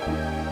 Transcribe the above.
Bye.